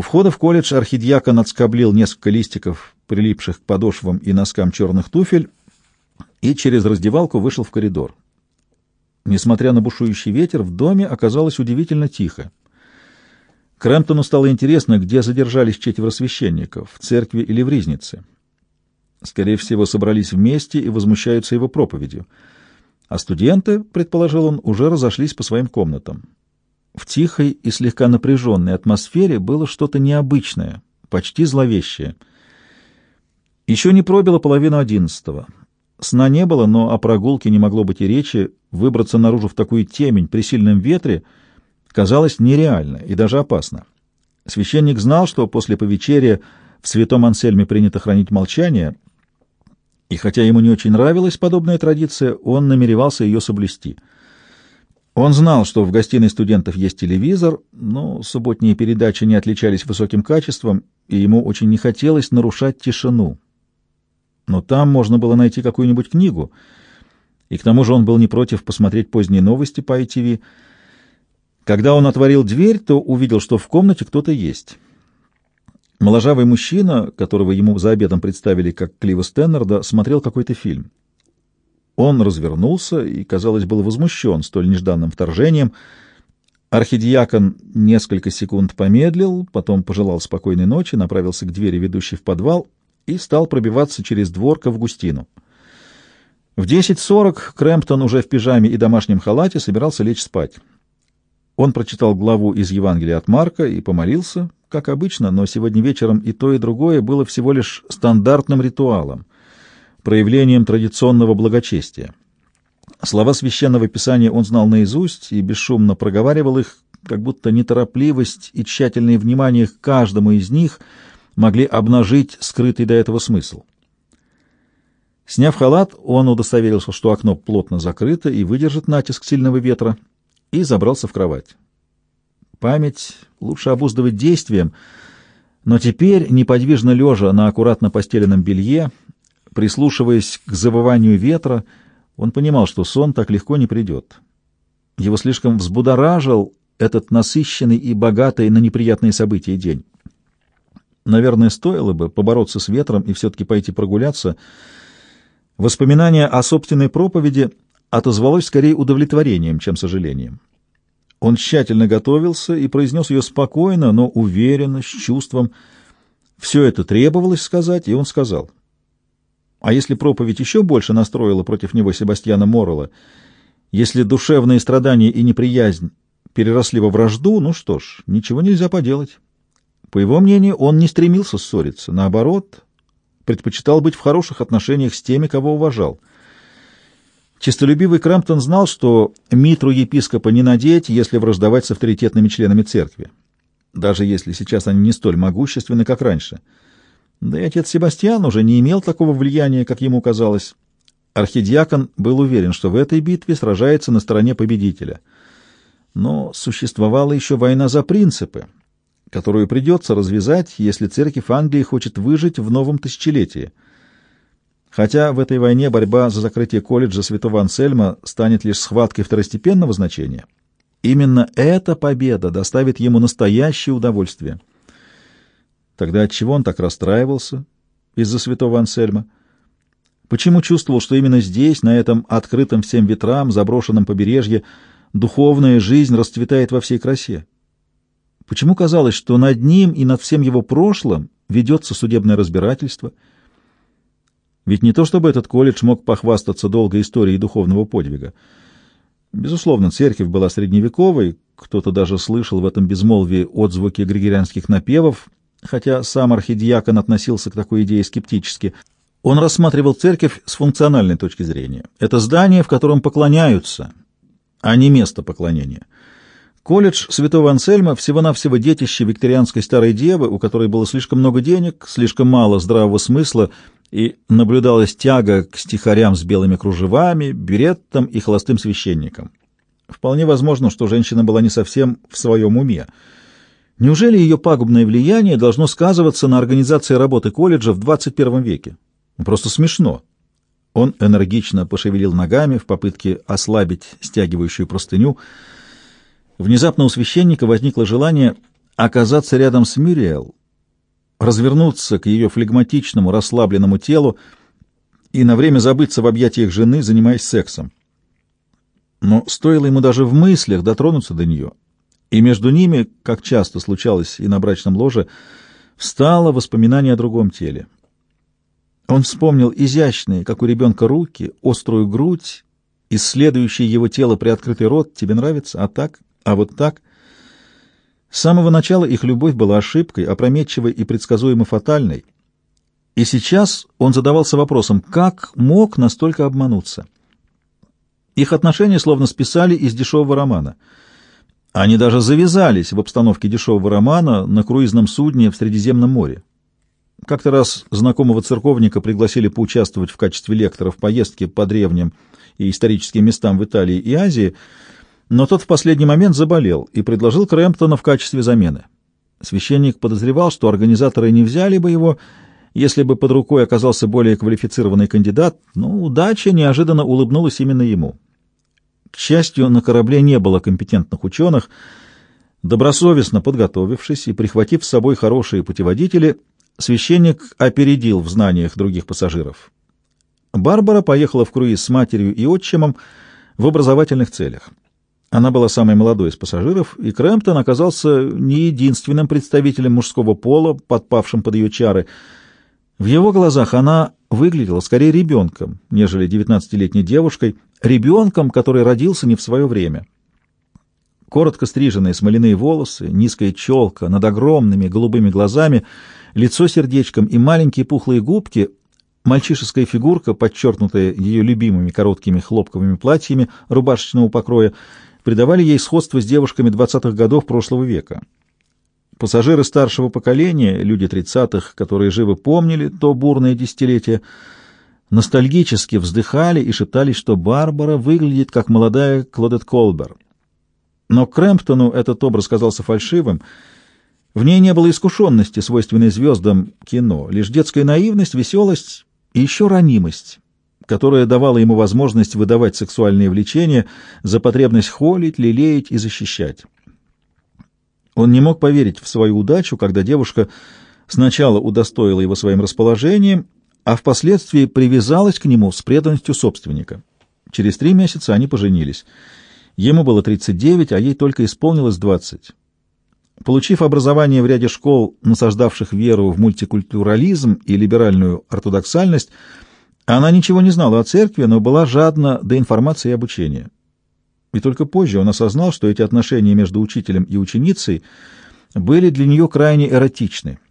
У входа в колледж архидьякон отскоблил несколько листиков, прилипших к подошвам и носкам черных туфель, и через раздевалку вышел в коридор. Несмотря на бушующий ветер, в доме оказалось удивительно тихо. Крэмптону стало интересно, где задержались четверо священников, в церкви или в ризнице. Скорее всего, собрались вместе и возмущаются его проповедью. А студенты, предположил он, уже разошлись по своим комнатам. В тихой и слегка напряженной атмосфере было что-то необычное, почти зловещее. Еще не пробило половину одиннадцатого. Сна не было, но о прогулке не могло быть и речи. Выбраться наружу в такую темень при сильном ветре казалось нереально и даже опасно. Священник знал, что после повечерия в святом Ансельме принято хранить молчание, и хотя ему не очень нравилась подобная традиция, он намеревался ее соблюсти — он знал, что в гостиной студентов есть телевизор, но субботние передачи не отличались высоким качеством, и ему очень не хотелось нарушать тишину. Но там можно было найти какую-нибудь книгу, и к тому же он был не против посмотреть поздние новости по ITV. Когда он отворил дверь, то увидел, что в комнате кто-то есть. Моложавый мужчина, которого ему за обедом представили как Клива Стэннерда, смотрел какой-то фильм. Он развернулся и, казалось, был возмущен столь нежданным вторжением. Архидиакон несколько секунд помедлил, потом пожелал спокойной ночи, направился к двери, ведущей в подвал, и стал пробиваться через двор к Августину. В 10.40 Крэмптон уже в пижаме и домашнем халате собирался лечь спать. Он прочитал главу из Евангелия от Марка и помолился, как обычно, но сегодня вечером и то, и другое было всего лишь стандартным ритуалом проявлением традиционного благочестия. Слова священного писания он знал наизусть и бесшумно проговаривал их, как будто неторопливость и тщательное внимание к каждому из них могли обнажить скрытый до этого смысл. Сняв халат, он удостоверился, что окно плотно закрыто и выдержит натиск сильного ветра, и забрался в кровать. Память лучше обуздывать действием, но теперь, неподвижно лежа на аккуратно постеленном белье, Прислушиваясь к завыванию ветра, он понимал, что сон так легко не придет. Его слишком взбудоражил этот насыщенный и богатый на неприятные события день. Наверное, стоило бы побороться с ветром и все-таки пойти прогуляться. Воспоминание о собственной проповеди отозвалось скорее удовлетворением, чем сожалением. Он тщательно готовился и произнес ее спокойно, но уверенно, с чувством. Все это требовалось сказать, и он сказал — а если проповедь еще больше настроила против него Себастьяна Моррелла, если душевные страдания и неприязнь переросли во вражду, ну что ж, ничего нельзя поделать. По его мнению, он не стремился ссориться, наоборот, предпочитал быть в хороших отношениях с теми, кого уважал. Чистолюбивый Крэмптон знал, что митру епископа не надеть, если враждовать с авторитетными членами церкви, даже если сейчас они не столь могущественны, как раньше — да и отец Себастьян уже не имел такого влияния, как ему казалось. Архидиакон был уверен, что в этой битве сражается на стороне победителя. Но существовала еще война за принципы, которую придется развязать, если церковь Англии хочет выжить в новом тысячелетии. Хотя в этой войне борьба за закрытие колледжа святого Ансельма станет лишь схваткой второстепенного значения, именно эта победа доставит ему настоящее удовольствие. Тогда отчего он так расстраивался из-за святого Ансельма? Почему чувствовал, что именно здесь, на этом открытом всем ветрам, заброшенном побережье, духовная жизнь расцветает во всей красе? Почему казалось, что над ним и над всем его прошлым ведется судебное разбирательство? Ведь не то чтобы этот колледж мог похвастаться долгой историей духовного подвига. Безусловно, церковь была средневековой, кто-то даже слышал в этом безмолвии отзвуки григорианских напевов, хотя сам архидиакон относился к такой идее скептически. Он рассматривал церковь с функциональной точки зрения. Это здание, в котором поклоняются, а не место поклонения. Колледж святого Ансельма всего-навсего детище викторианской старой девы, у которой было слишком много денег, слишком мало здравого смысла, и наблюдалась тяга к стихарям с белыми кружевами, береттам и холостым священникам. Вполне возможно, что женщина была не совсем в своем уме — Неужели ее пагубное влияние должно сказываться на организации работы колледжа в 21 веке? Ну, просто смешно. Он энергично пошевелил ногами в попытке ослабить стягивающую простыню. Внезапно у священника возникло желание оказаться рядом с Мюриэл, развернуться к ее флегматичному, расслабленному телу и на время забыться в объятиях жены, занимаясь сексом. Но стоило ему даже в мыслях дотронуться до нее, и между ними, как часто случалось и на брачном ложе, встало воспоминание о другом теле. Он вспомнил изящные, как у ребенка, руки, острую грудь, исследующий его тело приоткрытый рот. Тебе нравится? А так? А вот так? С самого начала их любовь была ошибкой, опрометчивой и предсказуемо фатальной. И сейчас он задавался вопросом, как мог настолько обмануться? Их отношения словно списали из дешевого романа. Они даже завязались в обстановке дешевого романа на круизном судне в Средиземном море. Как-то раз знакомого церковника пригласили поучаствовать в качестве лектора в поездке по древним и историческим местам в Италии и Азии, но тот в последний момент заболел и предложил Крэмптона в качестве замены. Священник подозревал, что организаторы не взяли бы его, если бы под рукой оказался более квалифицированный кандидат, но удача неожиданно улыбнулась именно ему. К счастью, на корабле не было компетентных ученых. Добросовестно подготовившись и прихватив с собой хорошие путеводители, священник опередил в знаниях других пассажиров. Барбара поехала в круиз с матерью и отчимом в образовательных целях. Она была самой молодой из пассажиров, и Крэмптон оказался не единственным представителем мужского пола, подпавшим под ее чары. В его глазах она выглядела скорее ребенком, нежели девятнадцатилетней девушкой, ребенком, который родился не в свое время. Коротко стриженные смоляные волосы, низкая челка над огромными голубыми глазами, лицо сердечком и маленькие пухлые губки Мальчишеская фигурка, подчеркнутая ее любимыми короткими хлопковыми платьями рубашечного покроя, придавали ей сходство с девушками двадцатых годов прошлого века. Пассажиры старшего поколения, люди тридцатых, которые живо помнили то бурное десятилетие, ностальгически вздыхали и шептались, что Барбара выглядит как молодая Клодет Колбер. Но Крэмптону этот образ казался фальшивым. В ней не было искушенности, свойственной звездам кино, лишь детская наивность, веселость и еще ранимость, которая давала ему возможность выдавать сексуальные влечения за потребность холить, лелеять и защищать. Он не мог поверить в свою удачу, когда девушка сначала удостоила его своим расположением, а впоследствии привязалась к нему с преданностью собственника. Через три месяца они поженились. Ему было 39, а ей только исполнилось 20. Получив образование в ряде школ, насаждавших веру в мультикультурализм и либеральную ортодоксальность, она ничего не знала о церкви, но была жадна до информации и обучения. И только позже он осознал, что эти отношения между учителем и ученицей были для нее крайне эротичны —